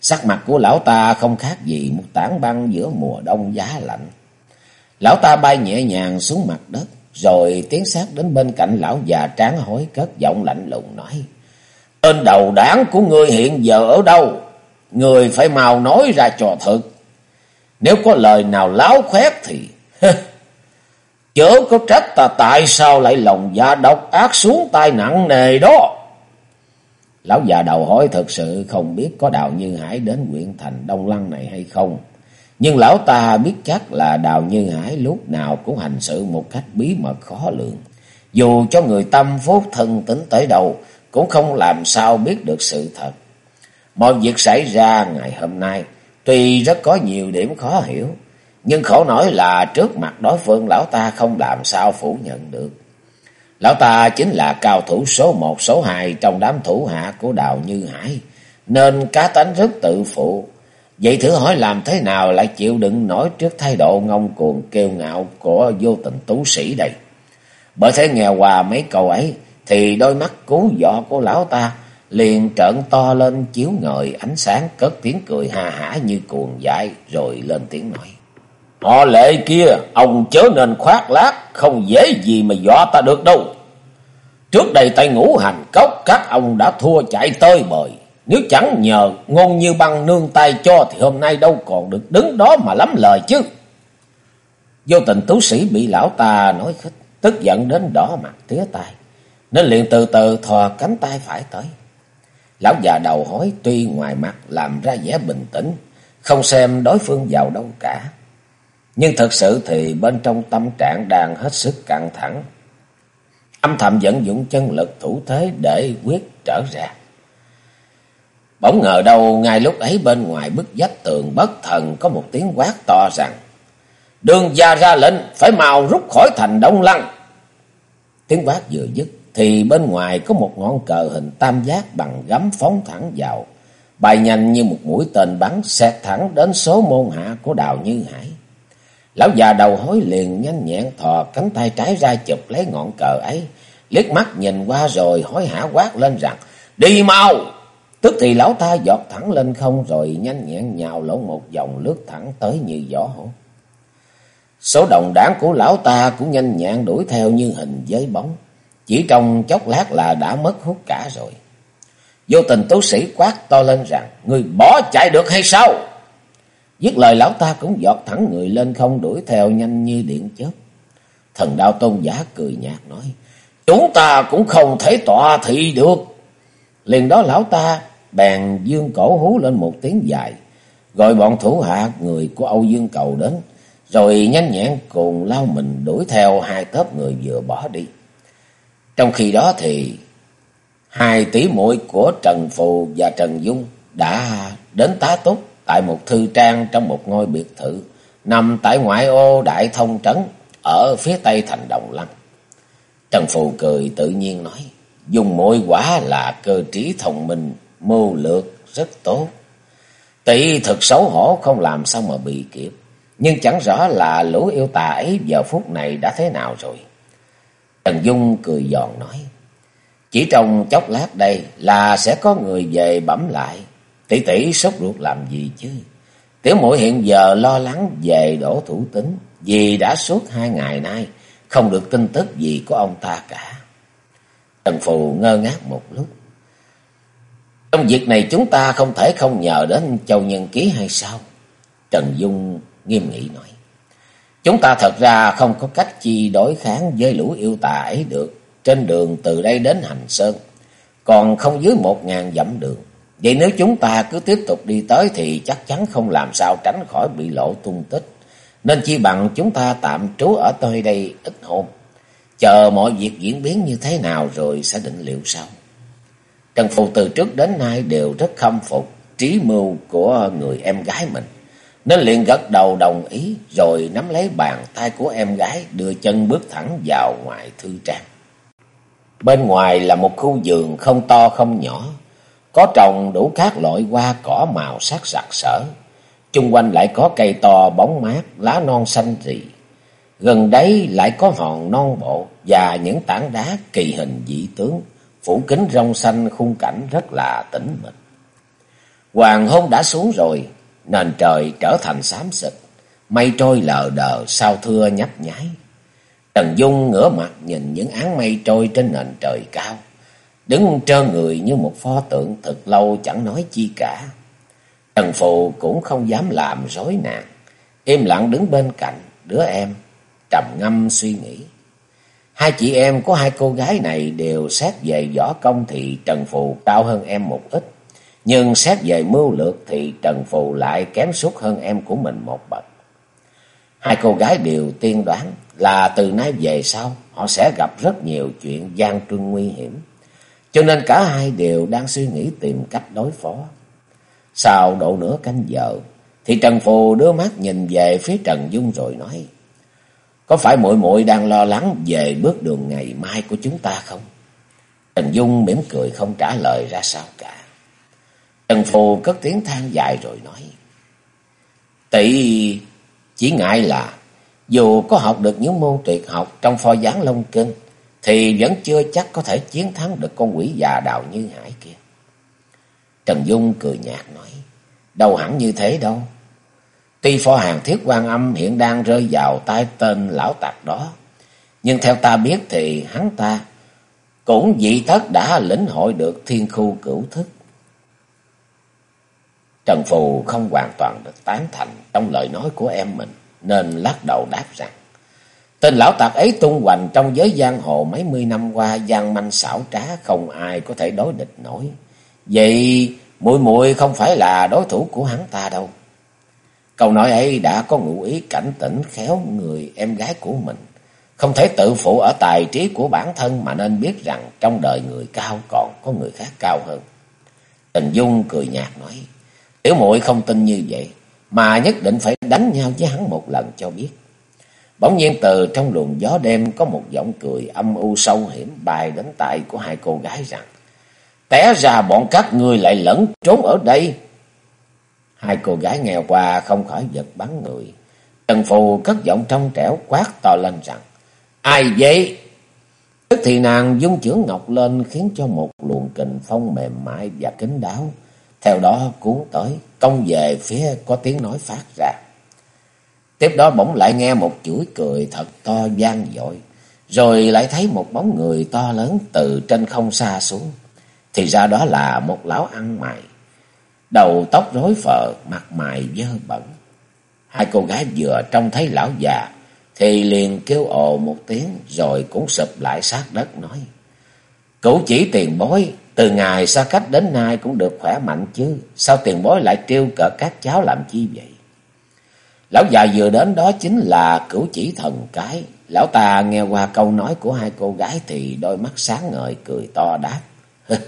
Sắc mặt của lão ta không khác gì một tảng băng giữa mùa đông giá lạnh. Lão ta bay nhẹ nhàng xuống mặt đất, rồi tiến sát đến bên cạnh lão già tráng hối cất giọng lạnh lùng nói. Tên đầu đảng của người hiện giờ ở đâu? Người phải mau nói ra trò thực. Nếu có lời nào láo khoét thì... Chớ có trách ta tại sao lại lòng dạ độc ác xuống tai nặng nề đó. Lão già đầu hỏi thật sự không biết có đào Như Hải đến huyện thành Đông Lăng này hay không. Nhưng lão ta biết chắc là đào Như Hải lúc nào cũng hành sự một cách bí mật khó lường. Dù cho người tâm phốt thân tính tới đâu cũng không làm sao biết được sự thật. Mọi việc xảy ra ngày hôm nay tuy rất có nhiều điểm khó hiểu. Nhưng khổ nổi là trước mặt đối phương lão ta không làm sao phủ nhận được. Lão ta chính là cao thủ số một số hai trong đám thủ hạ của Đào Như Hải, nên cá tánh rất tự phụ. Vậy thử hỏi làm thế nào lại chịu đựng nổi trước thái độ ngông cuồng kêu ngạo của vô tình tú sĩ đây? Bởi thế nghe qua mấy câu ấy, thì đôi mắt cú dọ của lão ta liền trợn to lên chiếu ngời ánh sáng cất tiếng cười ha hả như cuồng dại rồi lên tiếng nói. Họ lệ kia, ông chớ nên khoác lác, không dễ gì mà dọa ta được đâu. Trước đây tay ngũ hành cốc, các ông đã thua chạy tơi bời. Nếu chẳng nhờ ngôn như băng nương tay cho thì hôm nay đâu còn được đứng đó mà lắm lời chứ. Vô tình tú sĩ bị lão ta nói khích, tức giận đến đỏ mặt tía tai, nên liền từ từ thò cánh tay phải tới. Lão già đầu hối tuy ngoài mặt làm ra vẻ bình tĩnh, không xem đối phương vào đâu cả. Nhưng thật sự thì bên trong tâm trạng đang hết sức căng thẳng. Âm thầm vận dụng chân lực thủ thế để quyết trở ra. Bỗng ngờ đâu ngay lúc ấy bên ngoài bức vách tường bất thần có một tiếng quát to rằng, Đường gia ra lệnh, phải mau rút khỏi thành Đông Lăng. Tiếng quát vừa dứt thì bên ngoài có một ngọn cờ hình tam giác bằng gấm phóng thẳng vào. Bài nhanh như một mũi tên bắn xẹt thẳng đến số môn hạ của Đào Như Hải. Lão già đầu hối liền nhanh nhẹn thò cánh tay trái ra chụp lấy ngọn cờ ấy. Liếc mắt nhìn qua rồi hối hả quát lên rằng, Đi mau! Tức thì lão ta giọt thẳng lên không rồi nhanh nhẹn nhào lỗ một vòng lướt thẳng tới như gió hổ. Số đồng đảng của lão ta cũng nhanh nhẹn đuổi theo như hình với bóng. Chỉ trong chốc lát là đã mất hút cả rồi. Vô tình tú sĩ quát to lên rằng, Người bỏ chạy được hay sao? Dứt lời lão ta cũng giọt thẳng người lên không đuổi theo nhanh như điện chớp. Thần đạo tôn giả cười nhạt nói, Chúng ta cũng không thể tọa thị được. Liền đó lão ta bèn dương cổ hú lên một tiếng dài, gọi bọn thủ hạ người của Âu Dương Cầu đến, rồi nhanh nhẹn cùng lao mình đuổi theo hai tớp người vừa bỏ đi. Trong khi đó thì hai tỷ muội của Trần Phù và Trần Dung đã đến tá túc tại một thư trang trong một ngôi biệt thự nằm tại ngoại ô Đại Thông Trấn ở phía tây thành Đồng Lăng. Trần Phù cười tự nhiên nói, dùng muội quả là cơ trí thông minh, mưu lược rất tốt. Tỷ thật xấu hổ không làm sao mà bị kịp, nhưng chẳng rõ là lũ yêu tà ấy giờ phút này đã thế nào rồi. Trần Dung cười giòn nói. Chỉ trong chốc lát đây là sẽ có người về bẩm lại. Tỷ tỷ sốt ruột làm gì chứ? Tiểu mũi hiện giờ lo lắng về đổ thủ tính. Vì đã suốt hai ngày nay không được tin tức gì của ông ta cả. Trần Phù ngơ ngác một lúc. Trong việc này chúng ta không thể không nhờ đến Châu Nhân Ký hay sao? Trần Dung nghiêm nghị nói. Chúng ta thật ra không có cách chi đối kháng với lũ yêu tà ấy được. Trên đường từ đây đến Hành Sơn, còn không dưới một ngàn dặm đường. Vậy nếu chúng ta cứ tiếp tục đi tới thì chắc chắn không làm sao tránh khỏi bị lộ tung tích. Nên chi bằng chúng ta tạm trú ở nơi đây ít hôm. Chờ mọi việc diễn biến như thế nào rồi sẽ định liệu sau. Trần Phù từ trước đến nay đều rất khâm phục trí mưu của người em gái mình. Nên liền gật đầu đồng ý rồi nắm lấy bàn tay của em gái đưa chân bước thẳng vào ngoài thư trang. Bên ngoài là một khu vườn không to không nhỏ, có trồng đủ các loại hoa cỏ màu sắc sặc sỡ. Chung quanh lại có cây to bóng mát, lá non xanh rì. Gần đấy lại có hòn non bộ và những tảng đá kỳ hình dị tướng, phủ kính rong xanh khung cảnh rất là tĩnh mịch. Hoàng hôn đã xuống rồi, nền trời trở thành xám xịt, mây trôi lờ đờ sao thưa nhấp nháy. Trần Dung ngửa mặt nhìn những áng mây trôi trên nền trời cao, đứng trơ người như một pho tượng thật lâu chẳng nói chi cả. Trần phụ cũng không dám làm rối nàng, im lặng đứng bên cạnh đứa em, trầm ngâm suy nghĩ. Hai chị em của hai cô gái này đều xét về võ công thì Trần Phù cao hơn em một ít. Nhưng xét về mưu lược thì Trần Phù lại kém suốt hơn em của mình một bậc. Hai cô gái đều tiên đoán là từ nay về sau họ sẽ gặp rất nhiều chuyện gian trưng nguy hiểm. Cho nên cả hai đều đang suy nghĩ tìm cách đối phó. Sau độ nửa canh giờ, thì Trần Phù đưa mắt nhìn về phía Trần Dung rồi nói có phải muội muội đang lo lắng về bước đường ngày mai của chúng ta không? Trần Dung mỉm cười không trả lời ra sao cả. Trần Phù cất tiếng than dài rồi nói. Tỷ, chỉ ngại là dù có học được những môn tuyệt học trong pho gián Long Kinh, thì vẫn chưa chắc có thể chiến thắng được con quỷ già đạo như hải kia. Trần Dung cười nhạt nói. Đâu hẳn như thế đâu. Tuy phó hàng thiết quan âm hiện đang rơi vào tay tên lão tạc đó. Nhưng theo ta biết thì hắn ta cũng dị thất đã lĩnh hội được thiên khu cửu thức. Trần Phù không hoàn toàn được tán thành trong lời nói của em mình, nên lắc đầu đáp rằng, tên lão tạc ấy tung hoành trong giới giang hồ mấy mươi năm qua, gian manh xảo trá, không ai có thể đối địch nổi. Vậy muội muội không phải là đối thủ của hắn ta đâu. Câu nói ấy đã có ngụ ý cảnh tỉnh khéo người em gái của mình. Không thể tự phụ ở tài trí của bản thân mà nên biết rằng trong đời người cao còn có người khác cao hơn. Tình Dung cười nhạt nói, Tiểu muội không tin như vậy, mà nhất định phải đánh nhau với hắn một lần cho biết. Bỗng nhiên từ trong luồng gió đêm có một giọng cười âm u sâu hiểm bài đến tai của hai cô gái rằng, Té ra bọn các ngươi lại lẫn trốn ở đây. Hai cô gái nghèo qua không khỏi giật bắn người. Trần Phù cất giọng trong trẻo quát to lên rằng, Ai vậy? Tức thì nàng dung chưởng ngọc lên khiến cho một luồng kình phong mềm mại và kính đáo. Theo đó cuốn tới, công về phía có tiếng nói phát ra. Tiếp đó bỗng lại nghe một chuỗi cười thật to gian dội. Rồi lại thấy một bóng người to lớn từ trên không xa xuống. Thì ra đó là một lão ăn mày. Đầu tóc rối phờ, mặt mày dơ bẩn. Hai cô gái vừa trông thấy lão già thì liền kêu ồ một tiếng rồi cũng sụp lại sát đất nói. Cửu chỉ tiền bối, từ ngày xa cách đến nay cũng được khỏe mạnh chứ, sao tiền bối lại trêu cỡ các cháu làm chi vậy? Lão già vừa đến đó chính là cửu chỉ thần cái. Lão ta nghe qua câu nói của hai cô gái thì đôi mắt sáng ngời cười to đáp.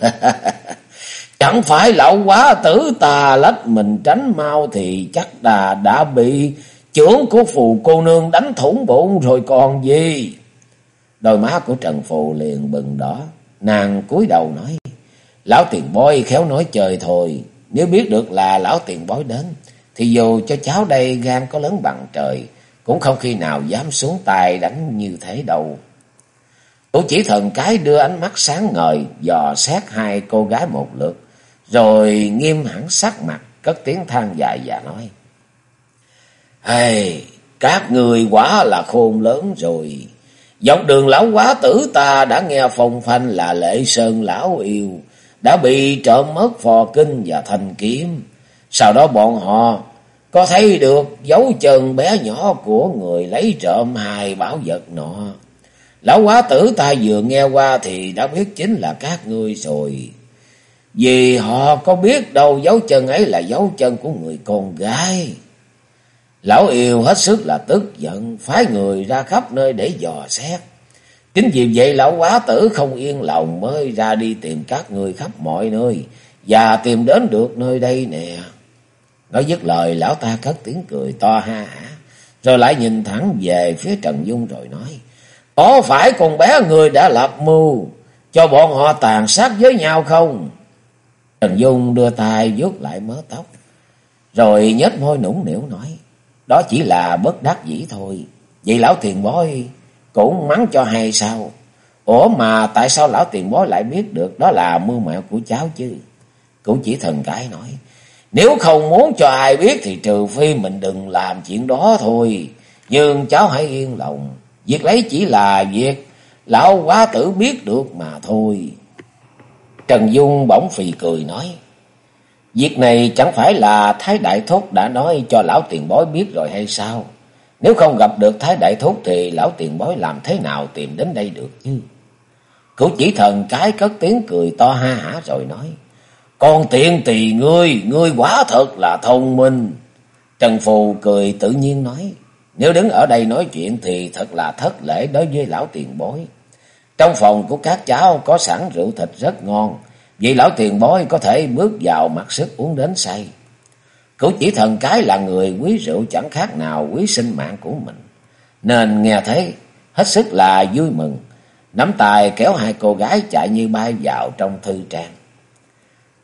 Chẳng phải lão quá tử ta lách mình tránh mau thì chắc là đã bị trưởng của phù cô nương đánh thủng bụng rồi còn gì. Đôi má của Trần Phù liền bừng đỏ. Nàng cúi đầu nói. Lão tiền bối khéo nói chơi thôi. Nếu biết được là lão tiền bối đến. Thì dù cho cháu đây gan có lớn bằng trời. Cũng không khi nào dám xuống tay đánh như thế đâu. Tổ chỉ thần cái đưa ánh mắt sáng ngời. Dò xét hai cô gái một lượt. Rồi nghiêm hẳn sắc mặt. Cất tiếng than dài và nói. Hey, các người quá là khôn lớn rồi. Dọc đường lão quá tử ta đã nghe phong phanh là lệ sơn lão yêu. Đã bị trộm mất phò kinh và thành kiếm. Sau đó bọn họ có thấy được dấu chân bé nhỏ của người lấy trộm hai bảo vật nọ. Lão quá tử ta vừa nghe qua thì đã biết chính là các ngươi rồi. Vì họ có biết đâu dấu chân ấy là dấu chân của người con gái. Lão yêu hết sức là tức giận, phái người ra khắp nơi để dò xét. Chính vì vậy lão quá tử không yên lòng mới ra đi tìm các người khắp mọi nơi, và tìm đến được nơi đây nè. Nói dứt lời lão ta cất tiếng cười to ha hả, rồi lại nhìn thẳng về phía Trần Dung rồi nói, Có phải con bé người đã lập mưu cho bọn họ tàn sát với nhau không? Trần Dung đưa tay vuốt lại mớ tóc, rồi nhếch môi nũng nỉu nói, đó chỉ là bất đắc dĩ thôi. Vậy lão tiền bối cũng mắng cho hay sao? Ủa mà tại sao lão tiền bối lại biết được đó là mưu mẹo của cháu chứ? Cũng chỉ thần cái nói. Nếu không muốn cho ai biết thì trừ phi mình đừng làm chuyện đó thôi. Nhưng cháu hãy yên lòng. Việc lấy chỉ là việc lão quá tử biết được mà thôi. Trần Dung bỗng phì cười nói. Việc này chẳng phải là Thái Đại Thúc đã nói cho lão tiền bối biết rồi hay sao? Nếu không gặp được Thái Đại Thúc thì lão tiền bối làm thế nào tìm đến đây được chứ? Cửu chỉ thần cái cất tiếng cười to ha hả rồi nói. Con tiện tỳ ngươi, ngươi quá thật là thông minh. Trần Phù cười tự nhiên nói. Nếu đứng ở đây nói chuyện thì thật là thất lễ đối với lão tiền bối. Trong phòng của các cháu có sẵn rượu thịt rất ngon. Vì lão tiền bối có thể bước vào mặc sức uống đến say. Cửu chỉ thần cái là người quý rượu chẳng khác nào quý sinh mạng của mình. nên nghe thấy hết sức là vui mừng, nắm tay kéo hai cô gái chạy như bay vào trong thư trang.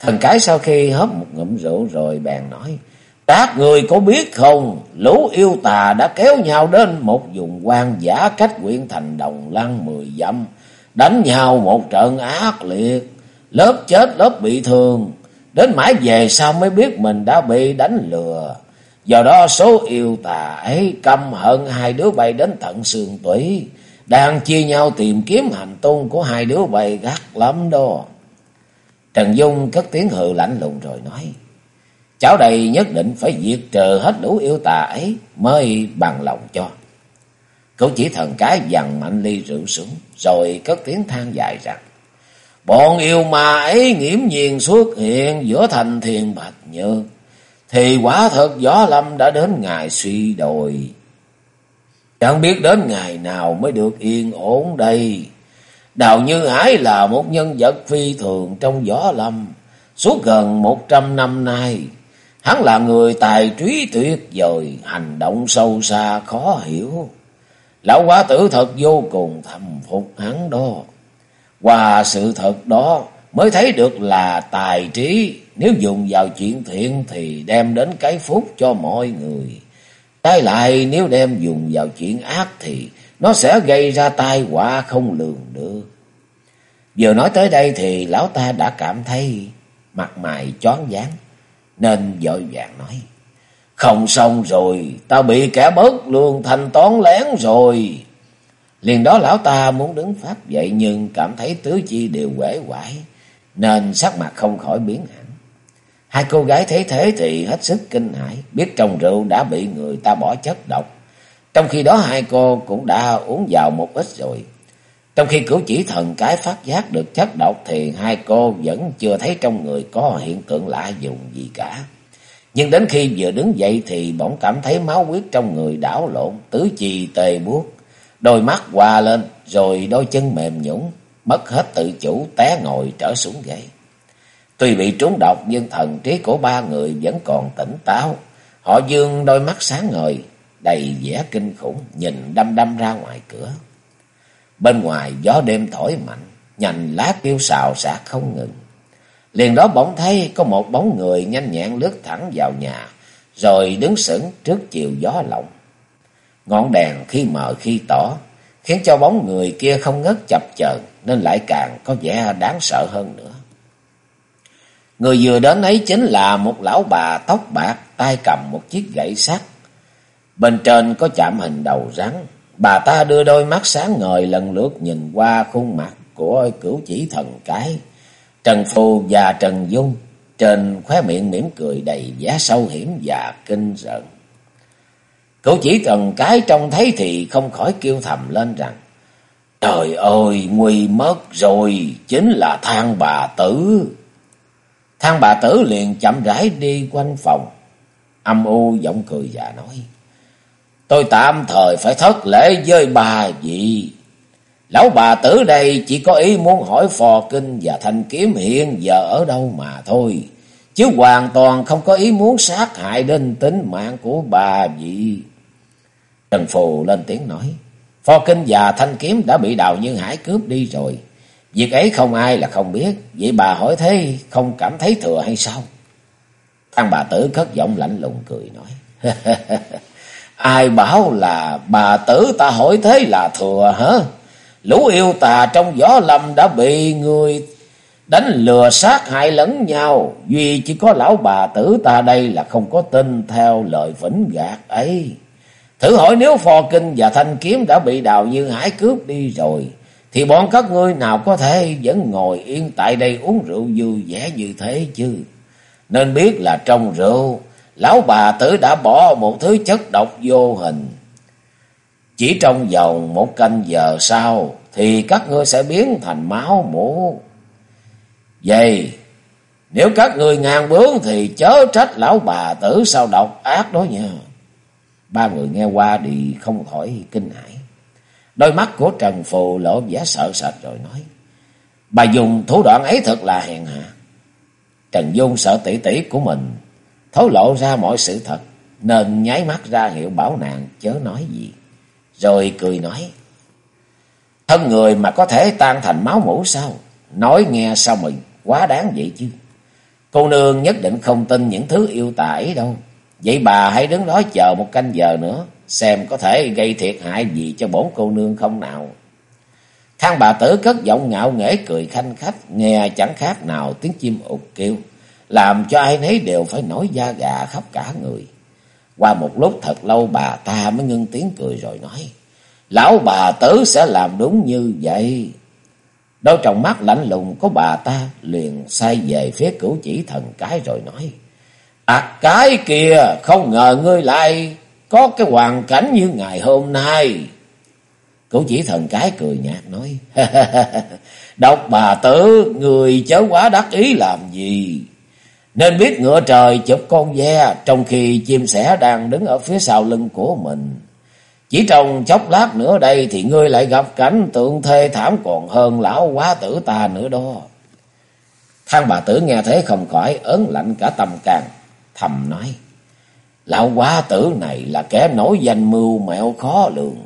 Thần cái sau khi hớp một ngụm rượu rồi bèn nói, các người có biết không, lũ yêu tà đã kéo nhau đến một vùng quan giả cách quyện thành đồng lăng mười dặm, đánh nhau một trận ác liệt, lớp chết lớp bị thương, đến mãi về sau mới biết mình đã bị đánh lừa. Do đó số yêu tà ấy căm hận hai đứa bay đến tận xương tủy, đang chia nhau tìm kiếm hành tung của hai đứa bay gắt lắm đó. Trần Dung cất tiếng hừ lạnh lùng rồi nói. Cháu đây nhất định phải diệt trừ hết đủ yêu tà ấy mới bằng lòng cho. Cậu chỉ thần cái dằn mạnh ly rượu xuống rồi cất tiếng than dài rằng. Bọn yêu ma ấy nghiễm nhiên xuất hiện giữa thành thiền bạch nhược. Thì quả thật gió lâm đã đến ngày suy đồi. Chẳng biết đến ngày nào mới được yên ổn đây. Đào Như Hải là một nhân vật phi thường trong gió lâm. Suốt gần một trăm năm nay, hắn là người tài trí tuyệt vời, hành động sâu xa khó hiểu. Lão quá tử thật vô cùng thầm phục hắn đó. Qua sự thật đó mới thấy được là tài trí nếu dùng vào chuyện thiện thì đem đến cái phúc cho mọi người. Trái lại, nếu đem dùng vào chuyện ác thì nó sẽ gây ra tai họa không lường được. Vừa nói tới đây thì lão ta đã cảm thấy mặt mày choáng váng, nên vội vàng nói. Không xong rồi, ta bị kẻ bớt lương thanh toán lén rồi. Liền đó lão ta muốn đứng phát dậy nhưng cảm thấy tứ chi đều quể quải nên sắc mặt không khỏi biến hẳn. Hai cô gái thấy thế thì hết sức kinh hãi, biết trong rượu đã bị người ta bỏ chất độc. Trong khi đó hai cô cũng đã uống vào một ít rồi. Trong khi cửu chỉ thần cái phát giác được chất độc thì hai cô vẫn chưa thấy trong người có hiện tượng lạ dùng gì cả. Nhưng đến khi vừa đứng dậy thì bỗng cảm thấy máu huyết trong người đảo lộn, tứ chi tê buốt, đôi mắt hòa lên rồi đôi chân mềm nhũng, mất hết tự chủ té ngồi trở xuống ghế. Tuy bị trúng độc nhưng thần trí của ba người vẫn còn tỉnh táo. Họ dương đôi mắt sáng ngời, đầy vẻ kinh khủng, nhìn đăm đăm ra ngoài cửa. Bên ngoài gió đêm thổi mạnh, nhành lá kêu xào xạc không ngừng. Liền đó bỗng thấy có một bóng người nhanh nhẹn lướt thẳng vào nhà, rồi đứng sững trước chiều gió lộng. Ngọn đèn khi mờ khi tỏ, khiến cho bóng người kia không ngớt chập chờn nên lại càng có vẻ đáng sợ hơn nữa. Người vừa đến ấy chính là một lão bà tóc bạc, tay cầm một chiếc gậy sắt. Bên trên có chạm hình đầu rắn. Bà ta đưa đôi mắt sáng ngời lần lượt nhìn qua khuôn mặt của cửu chỉ thần cái. Trần Phù và Trần Dung trên khóe miệng mỉm cười đầy vẻ sâu hiểm và kinh rợn. Cậu chỉ cần cái trông thấy thì không khỏi kêu thầm lên rằng Trời ơi, nguy mất rồi, chính là thang bà tử. Thang bà tử liền chậm rãi đi quanh phòng. Âm u giọng cười và nói. Tôi tạm thời phải thất lễ với bà vị. Lão bà tử đây chỉ có ý muốn hỏi phò kinh và thanh kiếm hiện giờ ở đâu mà thôi. Chứ hoàn toàn không có ý muốn sát hại đến tính mạng của bà vị. Trần Phù lên tiếng nói. Phò kinh và thanh kiếm đã bị đào như hải cướp đi rồi. Việc ấy không ai là không biết. Vậy bà hỏi thế, không cảm thấy thừa hay sao? Thằng bà tử cất giọng lạnh lùng cười nói. ai bảo là bà tử ta hỏi thế là thừa hả? Lũ yêu tà trong gió lâm đã bị người đánh lừa sát hại lẫn nhau. Duy chỉ có lão bà tử ta đây là không có tin theo lời vĩnh gạt ấy. Thử hỏi nếu phò kinh và thanh kiếm đã bị đào như hải cướp đi rồi thì bọn các ngươi nào có thể vẫn ngồi yên tại đây uống rượu vui vẻ như thế chứ. Nên biết là trong rượu, lão bà tử đã bỏ một thứ chất độc vô hình. Chỉ trong vòng một canh giờ sau, thì các ngươi sẽ biến thành máu mũ. Vậy, nếu các ngươi ngang bướng thì chớ trách lão bà tử sao độc ác đó nha. Ba người nghe qua thì không khỏi kinh hãi. Đôi mắt của Trần Phù lộ vẻ sợ sệt rồi nói. Bà dùng thủ đoạn ấy thật là hèn hạ. Trần Dung sợ tỷ tỷ của mình thấu lộ ra mọi sự thật. Nên nháy mắt ra hiệu bảo nàng chớ nói gì rồi cười nói. Thân người mà có thể tan thành máu mũ sao? Nói nghe sao mình quá đáng vậy chứ. Cô nương nhất định không tin những thứ yêu tải đâu. Vậy bà hãy đứng đó chờ một canh giờ nữa, xem có thể gây thiệt hại gì cho bổn cô nương không nào. Thang bà tử cất giọng ngạo nghễ cười khanh khách, nghe chẳng khác nào tiếng chim ụt kêu, làm cho ai nấy đều phải nổi da gà khắp cả người. Qua một lúc thật lâu bà ta mới ngưng tiếng cười rồi nói, Lão bà tử sẽ làm đúng như vậy. Đôi trong mắt lạnh lùng của bà ta liền sai về phía cửu chỉ thần cái rồi nói, À cái kìa, không ngờ ngươi lại có cái hoàn cảnh như ngày hôm nay. Cửu chỉ thần cái cười nhạt nói. Độc bà tử, người chớ quá đắc ý làm gì. Nên biết ngựa trời chụp con ve trong khi chim sẻ đang đứng ở phía sau lưng của mình. Chỉ trong chốc lát nữa đây thì ngươi lại gặp cảnh tượng thê thảm còn hơn lão quá tử ta nữa đó. Thang bà tử nghe thế không khỏi ớn lạnh cả tâm can, thầm nói. Lão quá tử này là kẻ nổi danh mưu mẹo khó lường.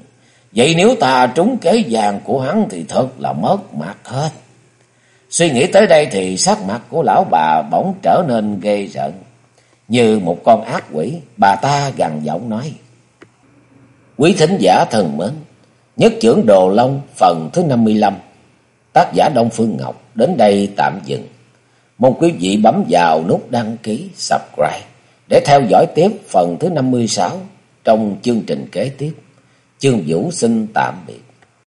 Vậy nếu ta trúng kế vàng của hắn thì thật là mất mặt hết. Suy nghĩ tới đây thì sắc mặt của lão bà bỗng trở nên ghê rợn. Như một con ác quỷ, bà ta gằn giọng nói. Quý thính giả thần mến, nhất trưởng Đồ Long phần thứ 55, tác giả Đông Phương Ngọc đến đây tạm dừng. Mong quý vị bấm vào nút đăng ký, subscribe để theo dõi tiếp phần thứ 56 trong chương trình kế tiếp. Chương Vũ xin tạm biệt.